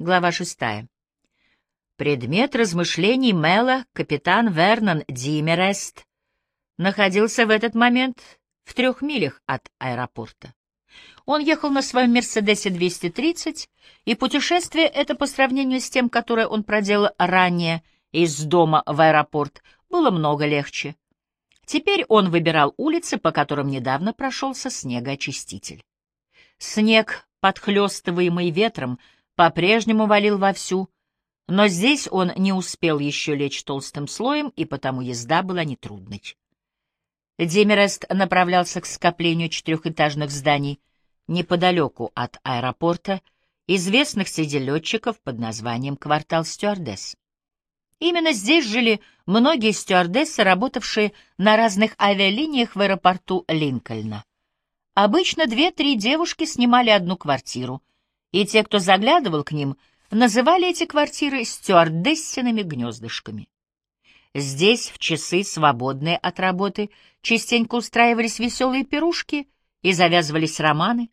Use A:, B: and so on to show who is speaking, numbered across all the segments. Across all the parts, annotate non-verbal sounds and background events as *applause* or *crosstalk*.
A: Глава шестая. Предмет размышлений Мэла, капитан Вернон Димерест, находился в этот момент в трех милях от аэропорта. Он ехал на своем «Мерседесе 230», и путешествие это по сравнению с тем, которое он проделал ранее из дома в аэропорт, было много легче. Теперь он выбирал улицы, по которым недавно прошелся снегоочиститель. Снег, подхлестываемый ветром, по-прежнему валил вовсю, но здесь он не успел еще лечь толстым слоем, и потому езда была нетрудной. Демерест направлялся к скоплению четырехэтажных зданий неподалеку от аэропорта, известных среди летчиков под названием «Квартал стюардесс». Именно здесь жили многие стюардессы, работавшие на разных авиалиниях в аэропорту Линкольна. Обычно две-три девушки снимали одну квартиру, и те, кто заглядывал к ним, называли эти квартиры стюардессиными гнездышками. Здесь, в часы, свободные от работы, частенько устраивались веселые пирушки и завязывались романы,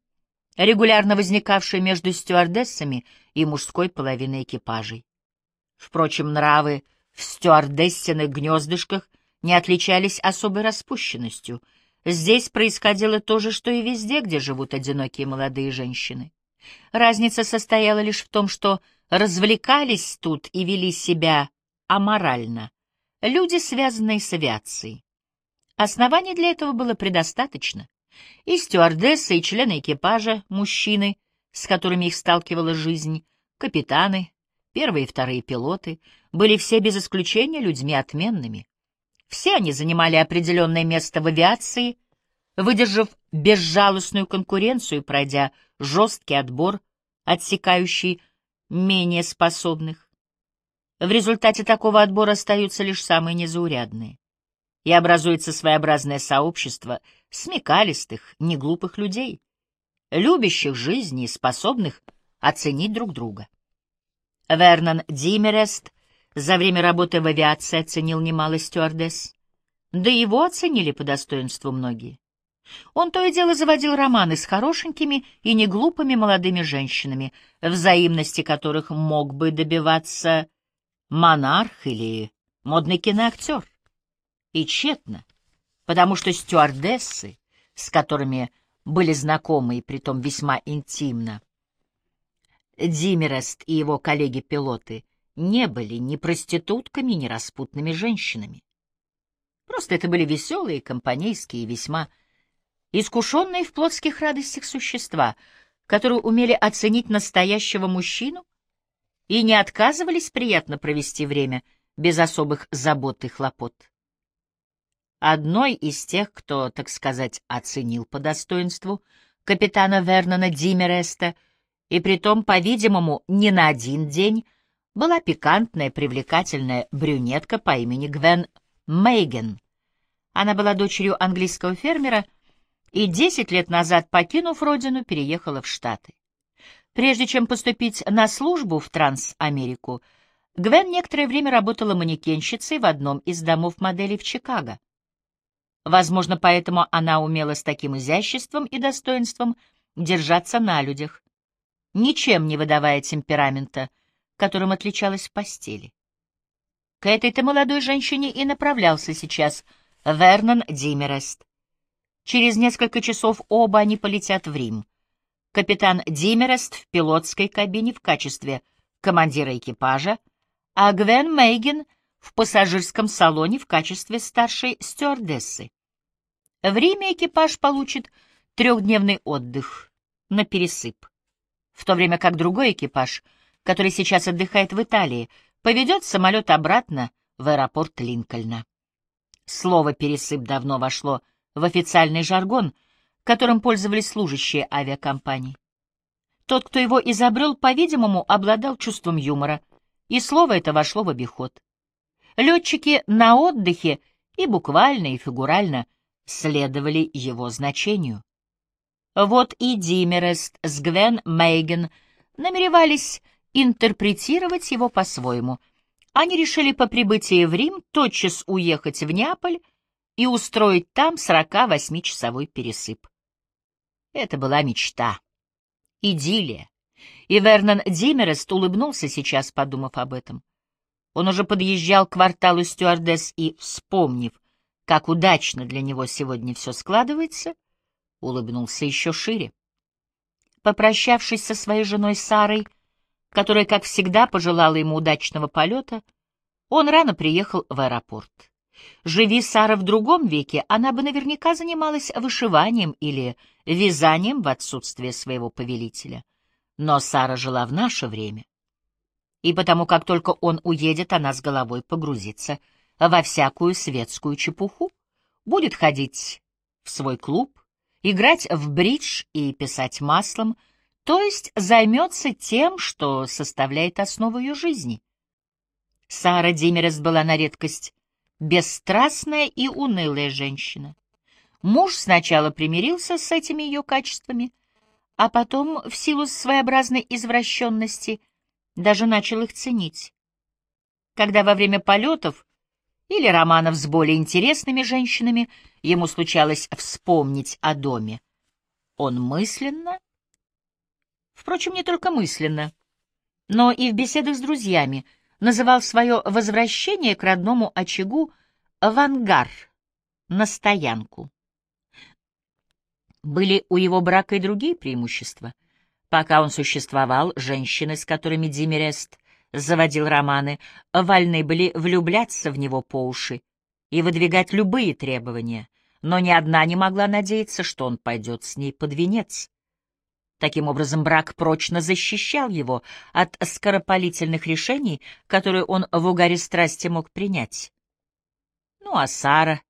A: регулярно возникавшие между стюардессами и мужской половиной экипажей. Впрочем, нравы в стюардессиных гнездышках не отличались особой распущенностью. Здесь происходило то же, что и везде, где живут одинокие молодые женщины. Разница состояла лишь в том, что развлекались тут и вели себя аморально люди, связанные с авиацией. Оснований для этого было предостаточно. И стюардессы, и члены экипажа, мужчины, с которыми их сталкивала жизнь, капитаны, первые и вторые пилоты, были все без исключения людьми отменными. Все они занимали определенное место в авиации, выдержав безжалостную конкуренцию, пройдя жесткий отбор, отсекающий менее способных. В результате такого отбора остаются лишь самые незаурядные. И образуется своеобразное сообщество смекалистых, неглупых людей, любящих жизни и способных оценить друг друга. Вернон Димерест за время работы в авиации оценил немало стюардесс, да его оценили по достоинству многие. Он то и дело заводил романы с хорошенькими и неглупыми молодыми женщинами, взаимности которых мог бы добиваться монарх или модный киноактер. И тщетно, потому что стюардессы, с которыми были знакомы и притом весьма интимно, Димерест и его коллеги-пилоты не были ни проститутками, ни распутными женщинами. Просто это были веселые, компанейские, весьма искушенные в плотских радостях существа, которые умели оценить настоящего мужчину и не отказывались приятно провести время без особых забот и хлопот. Одной из тех, кто, так сказать, оценил по достоинству капитана Вернона Димереста, и притом, по-видимому, не на один день, была пикантная, привлекательная брюнетка по имени Гвен Мейген. Она была дочерью английского фермера и десять лет назад, покинув родину, переехала в Штаты. Прежде чем поступить на службу в Трансамерику, Гвен некоторое время работала манекенщицей в одном из домов моделей в Чикаго. Возможно, поэтому она умела с таким изяществом и достоинством держаться на людях, ничем не выдавая темперамента, которым отличалась в постели. К этой-то молодой женщине и направлялся сейчас Вернон Димерест. Через несколько часов оба они полетят в Рим — капитан Димерест в пилотской кабине в качестве командира экипажа, а Гвен Мейген в пассажирском салоне в качестве старшей стюардессы. В Риме экипаж получит трехдневный отдых на пересып, в то время как другой экипаж, который сейчас отдыхает в Италии, поведет самолет обратно в аэропорт Линкольна. Слово «пересып» давно вошло в официальный жаргон — которым пользовались служащие авиакомпаний. Тот, кто его изобрел, по-видимому, обладал чувством юмора, и слово это вошло в обиход. Летчики на отдыхе и буквально, и фигурально следовали его значению. Вот и Димерест с Гвен Мейген намеревались интерпретировать его по-своему. Они решили по прибытии в Рим тотчас уехать в Неаполь и устроить там 48-часовой пересып. Это была мечта, идиллия, И Вернон Димерест улыбнулся сейчас, подумав об этом. Он уже подъезжал к кварталу стюардесс и, вспомнив, как удачно для него сегодня все складывается, улыбнулся еще шире. Попрощавшись со своей женой Сарой, которая, как всегда, пожелала ему удачного полета, он рано приехал в аэропорт. Живи Сара в другом веке, она бы наверняка занималась вышиванием или вязанием в отсутствие своего повелителя. Но Сара жила в наше время. И потому, как только он уедет, она с головой погрузится во всякую светскую чепуху, будет ходить в свой клуб, играть в бридж и писать маслом, то есть займется тем, что составляет основу ее жизни. Сара Димерес была на редкость бесстрастная и унылая женщина. Муж сначала примирился с этими ее качествами, а потом, в силу своеобразной извращенности, даже начал их ценить. Когда во время полетов или романов с более интересными женщинами ему случалось вспомнить о доме, он мысленно, впрочем, не только мысленно, но и в беседах с друзьями, называл свое возвращение к родному очагу в ангар, на стоянку. Были у его брака и другие преимущества. Пока он существовал, женщины, с которыми Димерест заводил романы, вольны были влюбляться в него по уши и выдвигать любые требования, но ни одна не могла надеяться, что он пойдет с ней под венец. Таким образом, брак прочно защищал его от скоропалительных решений, которые он в угаре страсти мог принять. Ну а Сара...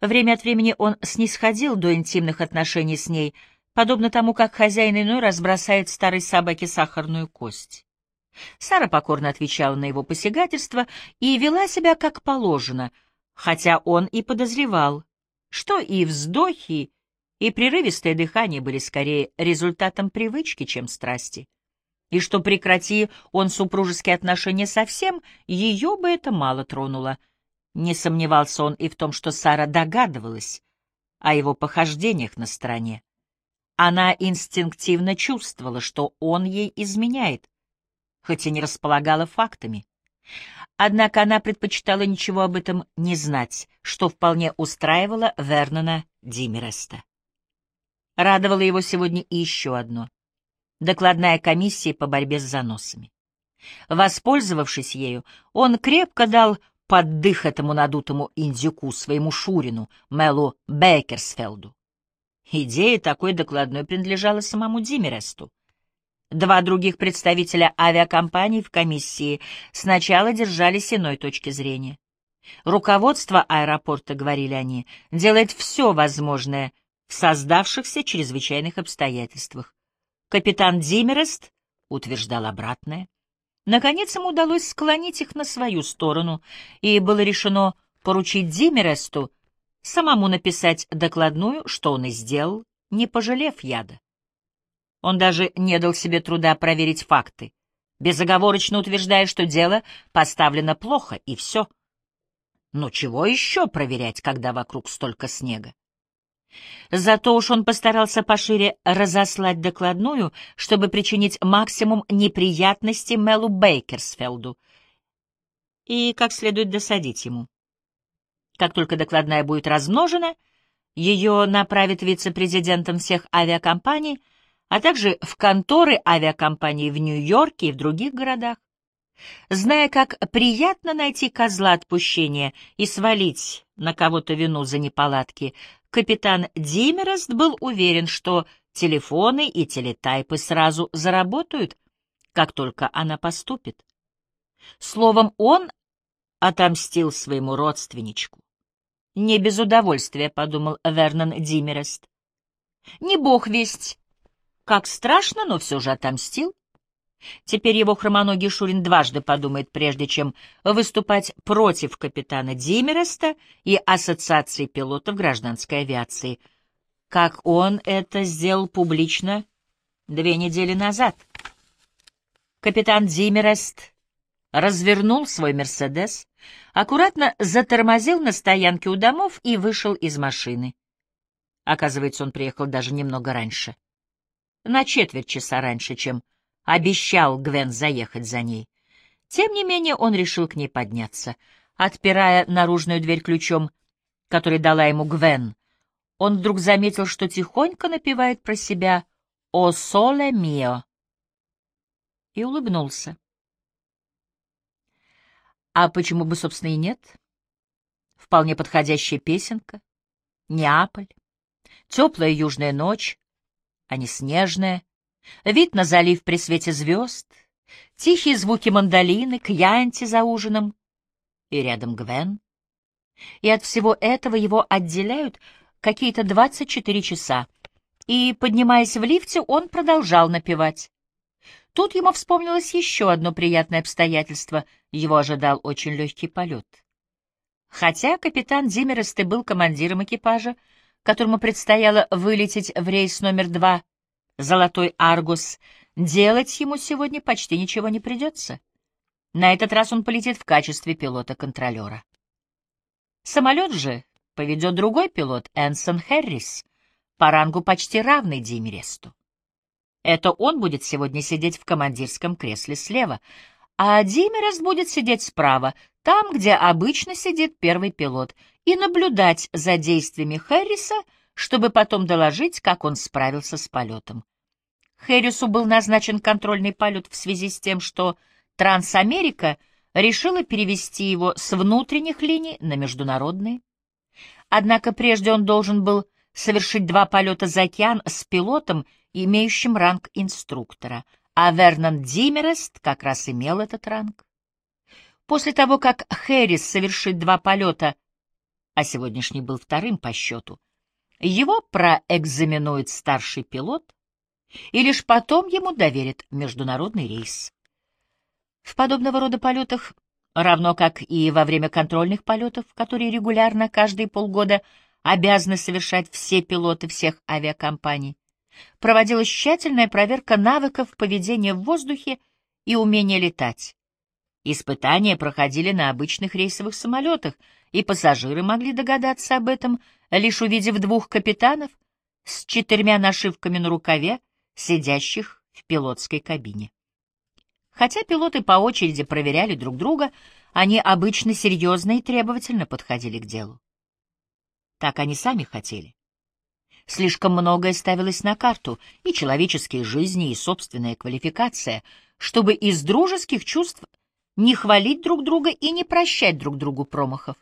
A: Время от времени он снисходил до интимных отношений с ней, подобно тому, как хозяин иной разбросает старой собаке сахарную кость. Сара покорно отвечала на его посягательство и вела себя как положено, хотя он и подозревал, что и вздохи, и прерывистое дыхание были скорее результатом привычки, чем страсти, и что прекрати он супружеские отношения совсем, ее бы это мало тронуло. Не сомневался он и в том, что Сара догадывалась о его похождениях на стороне. Она инстинктивно чувствовала, что он ей изменяет, хоть и не располагала фактами. Однако она предпочитала ничего об этом не знать, что вполне устраивало Вернона Димереста. Радовало его сегодня и еще одно — докладная комиссия по борьбе с заносами. Воспользовавшись ею, он крепко дал поддых этому надутому индюку, своему Шурину, Мелу Беккерсфелду. Идея такой докладной принадлежала самому Димересту. Два других представителя авиакомпаний в комиссии сначала держались иной точки зрения. Руководство аэропорта, говорили они, делает все возможное, создавшихся чрезвычайных обстоятельствах. Капитан Димерест утверждал обратное. Наконец ему удалось склонить их на свою сторону, и было решено поручить Димересту самому написать докладную, что он и сделал, не пожалев яда. Он даже не дал себе труда проверить факты, безоговорочно утверждая, что дело поставлено плохо, и все. Но чего еще проверять, когда вокруг столько снега? Зато уж он постарался пошире разослать докладную, чтобы причинить максимум неприятностей Мелу Бейкерсфелду и как следует досадить ему. Как только докладная будет размножена, ее направит вице-президентом всех авиакомпаний, а также в конторы авиакомпаний в Нью-Йорке и в других городах. Зная, как приятно найти козла отпущения и свалить на кого-то вину за неполадки, капитан Димерест был уверен, что телефоны и телетайпы сразу заработают, как только она поступит. Словом, он отомстил своему родственничку. Не без удовольствия, — подумал Вернон Димерест. Не бог весть, как страшно, но все же отомстил. Теперь его хромоногий Шурин дважды подумает, прежде чем выступать против капитана Димереста и Ассоциации пилотов гражданской авиации, как он это сделал публично две недели назад. Капитан Димерест развернул свой «Мерседес», аккуратно затормозил на стоянке у домов и вышел из машины. Оказывается, он приехал даже немного раньше. На четверть часа раньше, чем обещал Гвен заехать за ней. Тем не менее он решил к ней подняться. Отпирая наружную дверь ключом, который дала ему Гвен, он вдруг заметил, что тихонько напевает про себя «О соле мио» и улыбнулся. А почему бы, собственно, и нет? Вполне подходящая песенка. Неаполь. Теплая южная ночь, а не снежная. Вид на залив при свете звезд. Тихие звуки мандолины, кьянти за ужином. И рядом Гвен. И от всего этого его отделяют какие-то двадцать четыре часа. И, поднимаясь в лифте, он продолжал напевать. Тут ему вспомнилось еще одно приятное обстоятельство. Его ожидал очень легкий полет. Хотя капитан Димерест и был командиром экипажа, которому предстояло вылететь в рейс номер два «Золотой Аргус», делать ему сегодня почти ничего не придется. На этот раз он полетит в качестве пилота-контролера. Самолет же поведет другой пилот, Энсон Хэррис, по рангу почти равный Димересту. Это он будет сегодня сидеть в командирском кресле слева, а Димерес будет сидеть справа, там, где обычно сидит первый пилот, и наблюдать за действиями Хэрриса, чтобы потом доложить, как он справился с полетом. Хэррису был назначен контрольный полет в связи с тем, что Трансамерика решила перевести его с внутренних линий на международные. Однако прежде он должен был совершить два полета за океан с пилотом, имеющим ранг инструктора, а Вернон Димерест как раз имел этот ранг. После того, как Хэрис совершит два полета, а сегодняшний был вторым по счету, его проэкзаменует старший пилот, и лишь потом ему доверят международный рейс. В подобного рода полетах, равно как и во время контрольных полетов, которые регулярно каждые полгода обязаны совершать все пилоты всех авиакомпаний, проводилась тщательная проверка навыков поведения в воздухе и умения летать. Испытания проходили на обычных рейсовых самолетах, и пассажиры могли догадаться об этом, лишь увидев двух капитанов с четырьмя нашивками на рукаве, сидящих в пилотской кабине. Хотя пилоты по очереди проверяли друг друга, они обычно серьезно и требовательно подходили к делу. Так они сами хотели. Слишком многое ставилось на карту, и человеческие жизни, и собственная квалификация, чтобы из дружеских чувств не хвалить друг друга и не прощать друг другу промахов.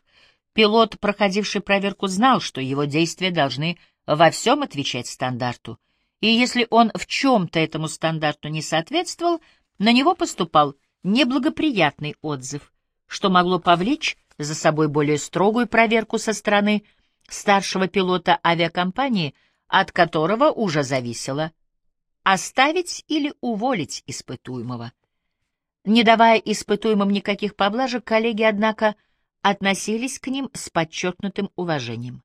A: Пилот, проходивший проверку, знал, что его действия должны во всем отвечать стандарту, и если он в чем-то этому стандарту не соответствовал, на него поступал неблагоприятный отзыв, что могло повлечь за собой более строгую проверку со стороны старшего пилота авиакомпании, от которого уже зависело оставить или уволить испытуемого. Не давая испытуемым никаких поблажек, коллеги, однако, относились к ним с подчеркнутым уважением.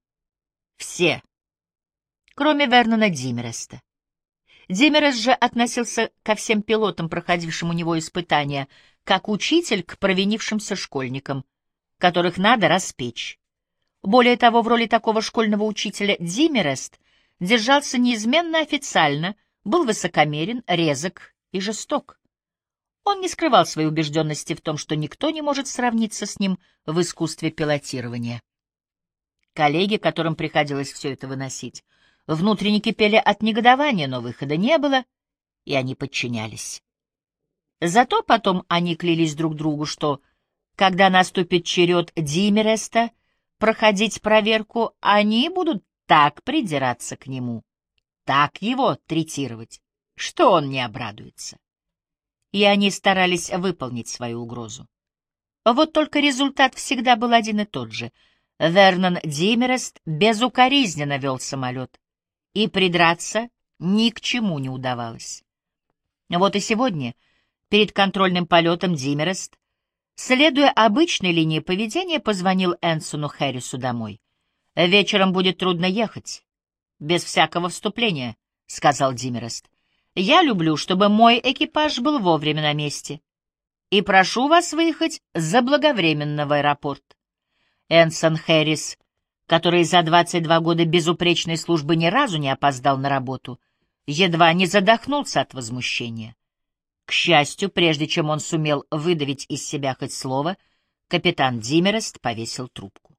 A: Все, кроме Вернона Димереста. Димерес же относился ко всем пилотам, проходившим у него испытания, как учитель к провинившимся школьникам, которых надо распечь. Более того, в роли такого школьного учителя Димерест держался неизменно официально, был высокомерен, резок и жесток. Он не скрывал своей убежденности в том, что никто не может сравниться с ним в искусстве пилотирования. Коллеги, которым приходилось все это выносить, внутренне кипели от негодования, но выхода не было, и они подчинялись. Зато потом они клялись друг другу, что, когда наступит черед Димереста, проходить проверку, они будут так придираться к нему, так его третировать, что он не обрадуется. И они старались выполнить свою угрозу. Вот только результат всегда был один и тот же. Вернон Димерест безукоризненно вел самолет, и придраться ни к чему не удавалось. Вот и сегодня, перед контрольным полетом Димерест Следуя обычной линии поведения, позвонил Энсону Хэррису домой. «Вечером будет трудно ехать. Без всякого вступления», — сказал Димерест. «Я люблю, чтобы мой экипаж был вовремя на месте. И прошу вас выехать заблаговременно в аэропорт». Энсон Хэррис, который за 22 года безупречной службы ни разу не опоздал на работу, едва не задохнулся от возмущения. К счастью, прежде чем он сумел выдавить из себя хоть слово, капитан Димерест повесил трубку.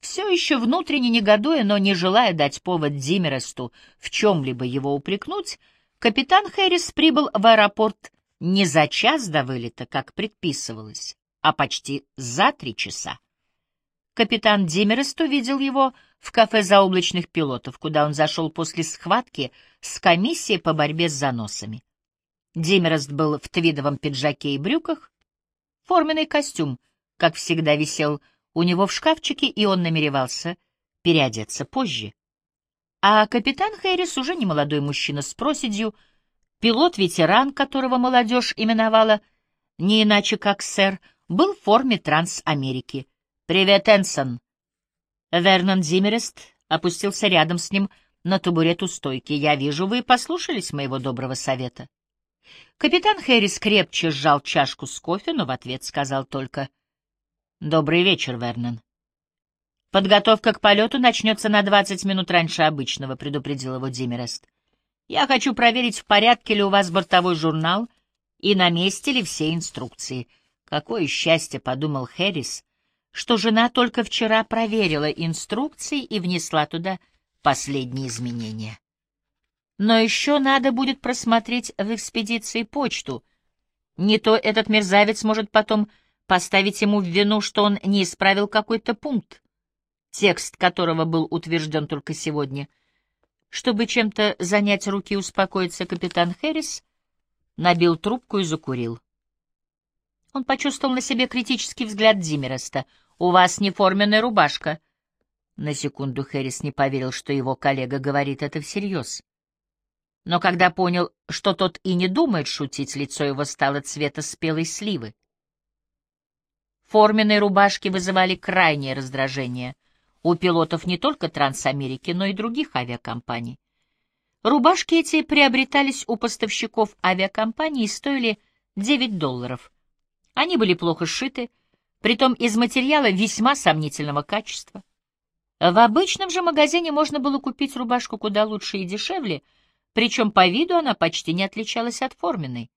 A: Все еще внутренне негодуя, но не желая дать повод Димересту в чем-либо его упрекнуть, капитан Хэрис прибыл в аэропорт не за час до вылета, как предписывалось, а почти за три часа. Капитан Димерест увидел его в кафе заоблачных пилотов, куда он зашел после схватки с комиссией по борьбе с заносами. Димерест был в твидовом пиджаке и брюках, форменный костюм, как всегда, висел у него в шкафчике, и он намеревался переодеться позже. А капитан Хэрис уже не молодой мужчина с проседью, пилот-ветеран, которого молодежь именовала не иначе как сэр, был в форме Трансамерики. «Привет, Энсон!» Вернон Зиммерест опустился рядом с ним на табурет у стойки. «Я вижу, вы послушались моего доброго совета». Капитан Хэрис крепче сжал чашку с кофе, но в ответ сказал только «Добрый вечер, Вернон». «Подготовка к полету начнется на двадцать минут раньше обычного», — предупредил его Димерест. «Я хочу проверить, в порядке ли у вас бортовой журнал и на месте ли все инструкции». Какое счастье, — подумал Хэрис, — что жена только вчера проверила инструкции и внесла туда последние изменения. Но еще надо будет просмотреть в экспедиции почту. Не то этот мерзавец может потом поставить ему в вину, что он не исправил какой-то пункт текст которого был утвержден только сегодня. Чтобы чем-то занять руки и успокоиться, капитан Хэрис набил трубку и закурил. Он почувствовал на себе критический взгляд Димереста. «У вас не форменная рубашка». На секунду Хэрис не поверил, что его коллега говорит это всерьез. Но когда понял, что тот и не думает шутить, лицо его стало цвета спелой сливы. Форменные рубашки вызывали крайнее раздражение — у пилотов не только Трансамерики, но и других авиакомпаний. Рубашки эти приобретались у поставщиков авиакомпаний и стоили 9 долларов. Они были плохо сшиты, притом из материала весьма сомнительного качества. В обычном же магазине можно было купить рубашку куда лучше и дешевле, причем по виду она почти не отличалась от форменной.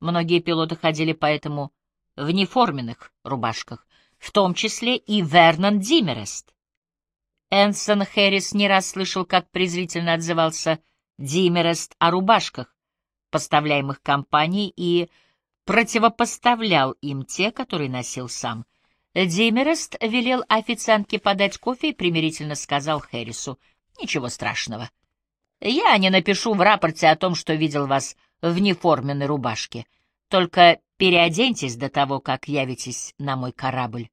A: Многие пилоты ходили поэтому в неформенных рубашках, в том числе и Вернон Димерест. Энсон Хэрис не раз слышал, как презрительно отзывался Димерест о рубашках, поставляемых компанией, и противопоставлял им те, которые носил сам. Димерест велел официантке подать кофе и примирительно сказал Хэрису, «Ничего страшного. Я не напишу в рапорте о том, что видел вас в неформенной рубашке. Только переоденьтесь до того, как явитесь на мой корабль».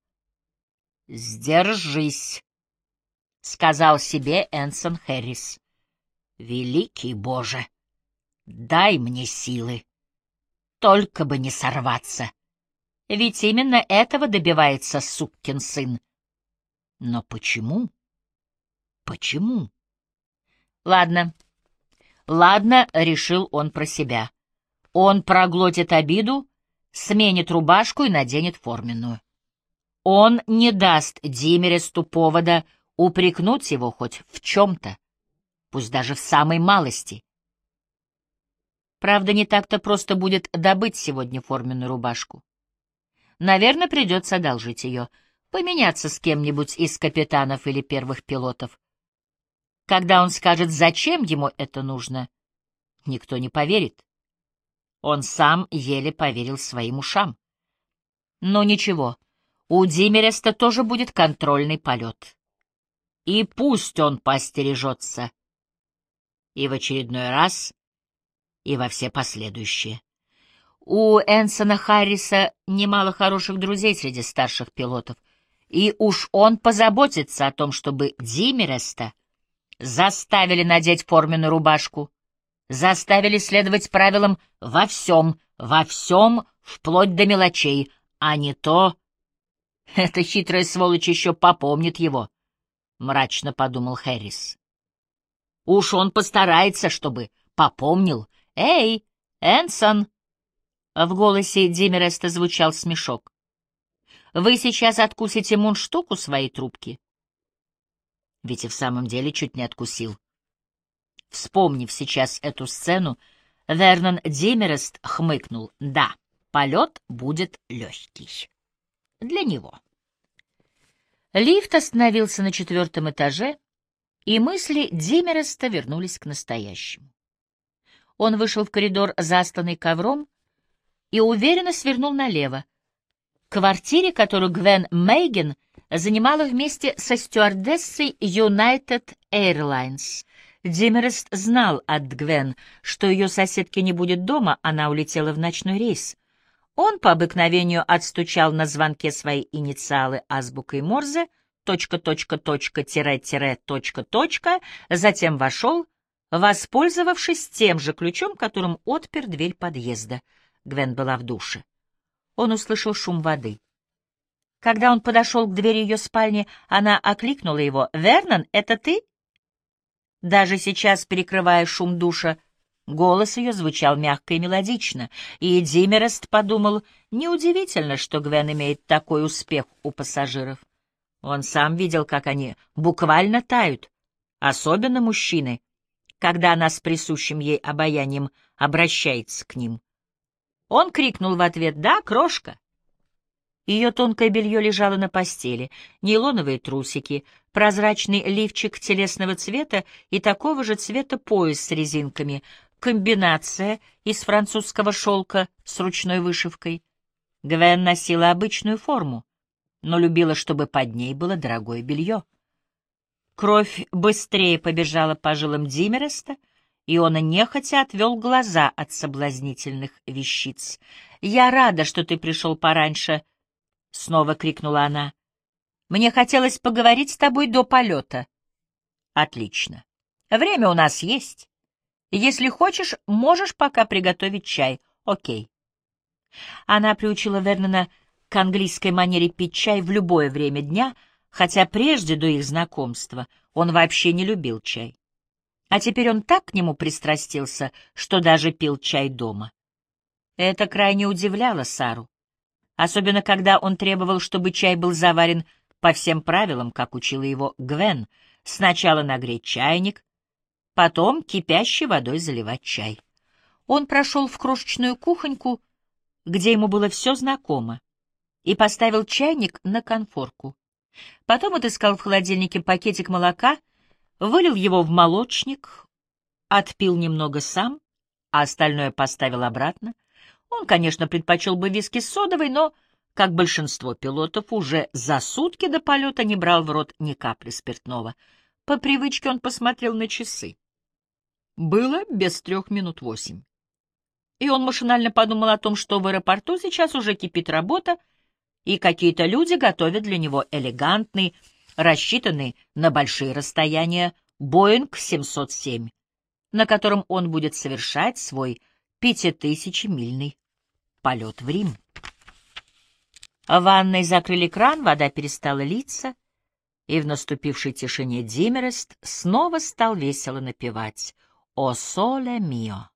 A: «Сдержись», — сказал себе Энсон Хэррис. «Великий Боже, дай мне силы, только бы не сорваться, ведь именно этого добивается суккин сын. Но почему? Почему? Ладно, ладно, — решил он про себя. Он проглотит обиду, сменит рубашку и наденет форменную. Он не даст Димересту повода упрекнуть его хоть в чем-то, пусть даже в самой малости. Правда, не так-то просто будет добыть сегодня форменную рубашку. Наверное, придется одолжить ее, поменяться с кем-нибудь из капитанов или первых пилотов. Когда он скажет, зачем ему это нужно, никто не поверит. Он сам еле поверил своим ушам. Но ничего, у Димереста тоже будет контрольный полет. И пусть он постережется. И в очередной раз, и во все последующие. У Энсона Харриса немало хороших друзей среди старших пилотов, и уж он позаботится о том, чтобы Димереста заставили надеть форменную рубашку, заставили следовать правилам во всем, во всем, вплоть до мелочей, а не то... *laughs* Эта хитрая сволочь еще попомнит его мрачно подумал Хэрис. Уж он постарается, чтобы попомнил. Эй, Энсон! В голосе Димереста звучал смешок. Вы сейчас откусите мундштуку своей трубки? Ведь и в самом деле чуть не откусил. Вспомнив сейчас эту сцену, Вернон Демерест хмыкнул. Да, полет будет легкий. Для него. Лифт остановился на четвертом этаже, и мысли Демереста вернулись к настоящему. Он вышел в коридор, засланный ковром, и уверенно свернул налево, к квартире, которую Гвен Мейген занимала вместе со стюардессой United Airlines. Демерест знал от Гвен, что ее соседки не будет дома, она улетела в ночной рейс. Он по обыкновению отстучал на звонке свои инициалы азбукой Морзе, точка, точка, точка, тире, тире, точка, точка, затем вошел, воспользовавшись тем же ключом, которым отпер дверь подъезда. Гвен была в душе. Он услышал шум воды. Когда он подошел к двери ее спальни, она окликнула его. «Вернон, это ты?» Даже сейчас, перекрывая шум душа, голос ее звучал мягко и мелодично, и Димерест подумал, неудивительно, что Гвен имеет такой успех у пассажиров. Он сам видел, как они буквально тают, особенно мужчины, когда она с присущим ей обаянием обращается к ним. Он крикнул в ответ «Да, крошка!». Ее тонкое белье лежало на постели, нейлоновые трусики, прозрачный лифчик телесного цвета и такого же цвета пояс с резинками, комбинация из французского шелка с ручной вышивкой. Гвен носила обычную форму, но любила, чтобы под ней было дорогое белье. Кровь быстрее побежала по жилам Димереста, и он нехотя отвел глаза от соблазнительных вещиц. «Я рада, что ты пришел пораньше», — снова крикнула она. «Мне хотелось поговорить с тобой до полета». «Отлично. Время у нас есть. Если хочешь, можешь пока приготовить чай. Окей». Она приучила Вернона к английской манере пить чай в любое время дня, хотя прежде до их знакомства он вообще не любил чай. А теперь он так к нему пристрастился, что даже пил чай дома. Это крайне удивляло Сару, особенно когда он требовал, чтобы чай был заварен по всем правилам, как учила его Гвен, сначала нагреть чайник, потом кипящей водой заливать чай. Он прошел в крошечную кухоньку, где ему было все знакомо, и поставил чайник на конфорку. Потом отыскал в холодильнике пакетик молока — вылил его в молочник, отпил немного сам, а остальное поставил обратно. Он, конечно, предпочел бы виски с содовой, но, как большинство пилотов, уже за сутки до полета не брал в рот ни капли спиртного. По привычке он посмотрел на часы. Было без трех минут восемь. И он машинально подумал о том, что в аэропорту сейчас уже кипит работа, и какие-то люди готовят для него элегантный, рассчитанный на большие расстояния Боинг 707, на котором он будет совершать свой пятитысячемильный полет в Рим. В ванной закрыли кран, вода перестала литься, и в наступившей тишине Димерест снова стал весело напевать «О соле мио».